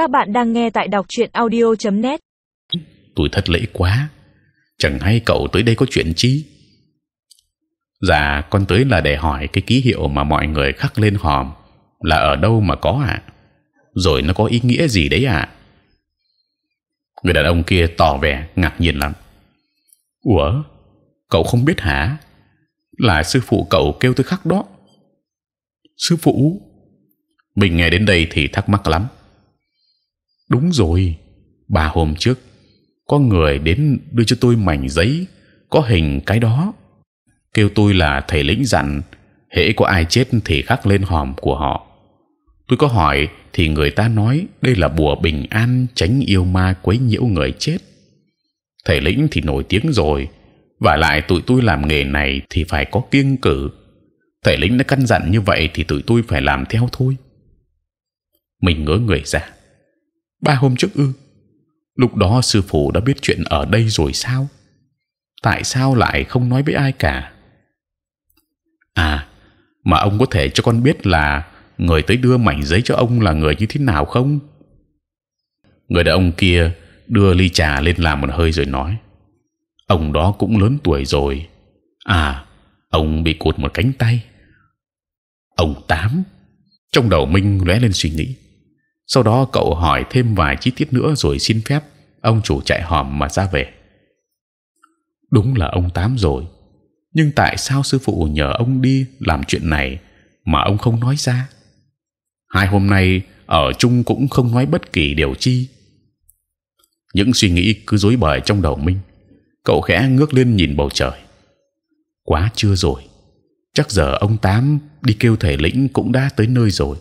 Các bạn đang nghe tại đọc truyện audio.net. Tôi thất lễ quá, chẳng hay cậu tới đây có chuyện chi? Dạ, con tới là để hỏi cái ký hiệu mà mọi người khắc lên hòm là ở đâu mà có ạ? Rồi nó có ý nghĩa gì đấy ạ? Người đàn ông kia tỏ vẻ ngạc nhiên lắm. Ủa, cậu không biết hả? Là sư phụ cậu kêu tôi khắc đó. Sư phụ? Mình nghe đến đây thì thắc mắc lắm. Đúng rồi, Bà hôm trước có người đến đưa cho tôi mảnh giấy có hình cái đó, kêu tôi là thầy lĩnh dặn hễ có ai chết thì khắc lên hòm của họ. Tôi có hỏi thì người ta nói đây là bùa bình an tránh yêu ma quấy nhiễu người chết. Thầy lĩnh thì nổi tiếng rồi, và lại tụi tôi làm nghề này thì phải có kiêng cử. Thầy lĩnh đã căn dặn như vậy thì tụi tôi phải làm theo thôi. Mình ngỡ người ra. Ba hôm trước ư? Lúc đó sư phụ đã biết chuyện ở đây rồi sao? Tại sao lại không nói với ai cả? À, mà ông có thể cho con biết là người tới đưa mảnh giấy cho ông là người như thế nào không? Người đàn ông kia đưa ly trà lên làm một hơi rồi nói: ông đó cũng lớn tuổi rồi. À, ông bị cụt một cánh tay. Ông tám. Trong đầu Minh lóe lên suy nghĩ. Sau đó cậu hỏi thêm vài chi tiết nữa rồi xin phép ông chủ chạy hòm mà ra về. Đúng là ông tám rồi. Nhưng tại sao sư phụ nhờ ông đi làm chuyện này mà ông không nói ra? Hai hôm nay ở chung cũng không nói bất kỳ điều chi. Những suy nghĩ cứ rối bời trong đầu Minh. Cậu khẽ ngước lên nhìn bầu trời. Quá trưa rồi. Chắc giờ ông tám đi kêu thầy lĩnh cũng đã tới nơi rồi.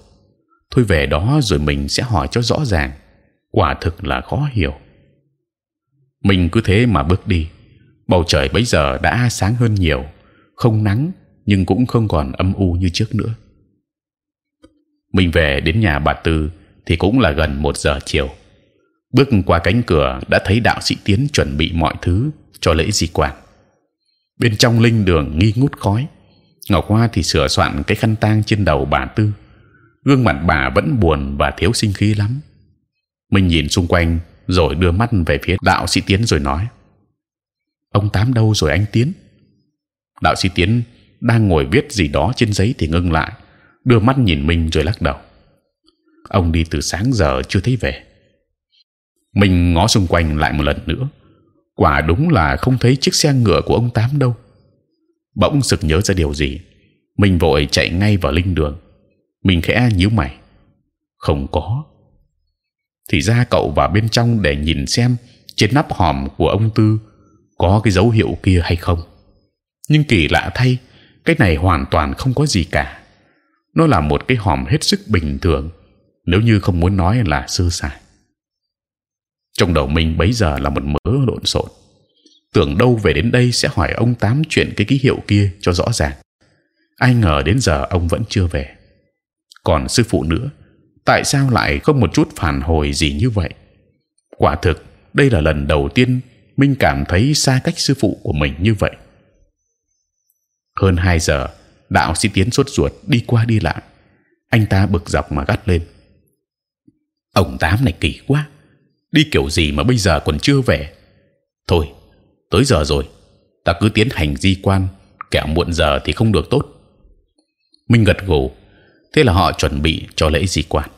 Thôi về đó rồi mình sẽ hỏi cho rõ ràng. Quả thực là khó hiểu. Mình cứ thế mà bước đi. Bầu trời bây giờ đã sáng hơn nhiều, không nắng nhưng cũng không còn âm u như trước nữa mình về đến nhà bà tư thì cũng là gần một giờ chiều bước qua cánh cửa đã thấy đạo sĩ tiến chuẩn bị mọi thứ cho lễ di quan bên trong linh đường nghi ngút khói ngọc hoa thì sửa soạn cái khăn tang trên đầu bà tư gương mặt bà vẫn buồn và thiếu sinh khí lắm. Mình nhìn xung quanh, rồi đưa mắt về phía đạo sĩ tiến rồi nói, ông tám đâu rồi anh tiến? Đạo sĩ tiến đang ngồi viết gì đó trên giấy thì ngưng lại, đưa mắt nhìn mình rồi lắc đầu. Ông đi từ sáng giờ chưa thấy về. Mình ngó xung quanh lại một lần nữa. Quả đúng là không thấy chiếc xe ngựa của ông tám đâu. Bỗng sực nhớ ra điều gì, mình vội chạy ngay vào linh đường mình khẽ nhíu mày. Không có. Thì ra cậu vào bên trong để nhìn xem trên nắp hòm của ông tư có cái dấu hiệu kia hay không. Nhưng kỳ lạ thay, cái này hoàn toàn không có gì cả. Nó là một cái hòm hết sức bình thường, nếu như không muốn nói là sơ sài. Trong đầu mình bấy giờ là một mớ lộn xộn. Tưởng đâu về đến đây sẽ hỏi ông tám chuyện cái ký hiệu kia cho rõ ràng. Ai ngờ đến giờ ông vẫn chưa về còn sư phụ nữa, tại sao lại không một chút phản hồi gì như vậy? Quả thực, đây là lần đầu tiên minh cảm thấy xa cách sư phụ của mình như vậy. Hơn 2 giờ, đạo sĩ tiến sốt ruột đi qua đi lại. Anh ta bực dọc mà gắt lên. Ông tám này kỳ quá, đi kiểu gì mà bây giờ còn chưa về? Thôi, tới giờ rồi, ta cứ tiến hành di quan, kẻo muộn giờ thì không được tốt. Minh gật gù thế là họ chuẩn bị cho lễ di quan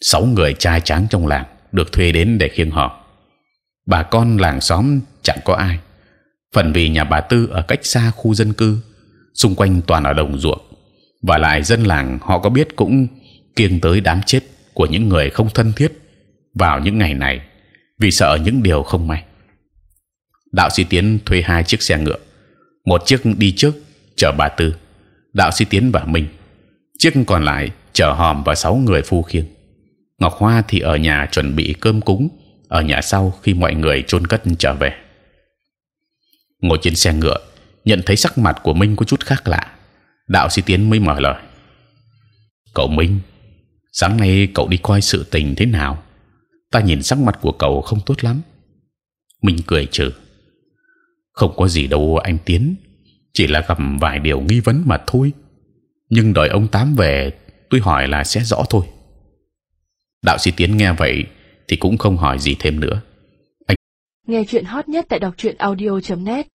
sáu người trai tráng trong làng được thuê đến để khiêng họ. Bà con làng xóm chẳng có ai. Phần vì nhà bà tư ở cách xa khu dân cư xung quanh toàn là đồng ruộng. Và lại dân làng họ có biết cũng kiêng tới đám chết của những người không thân thiết vào những ngày này vì sợ những điều không may. Đạo sĩ tiến thuê hai chiếc xe ngựa, một chiếc đi trước chở bà tư, đạo sĩ tiến và mình, chiếc còn lại chở hòm và sáu người phu khiêng. Ngọc Hoa thì ở nhà chuẩn bị cơm cúng ở nhà sau khi mọi người chôn cất trở về. Ngồi trên xe ngựa, nhận thấy sắc mặt của Minh có chút khác lạ, đạo sĩ tiến mới mở lời: cậu Minh, sáng nay cậu đi coi sự tình thế nào? Ta nhìn sắc mặt của cậu không tốt lắm. Minh cười trừ: không có gì đâu anh Tiến, chỉ là gặp vài điều nghi vấn mà thôi. Nhưng đợi ông tám về, tôi hỏi là sẽ rõ thôi. đạo sĩ tiến nghe vậy thì cũng không hỏi gì thêm nữa Nghe chuyện hot nhất tại đọc truyện audio.net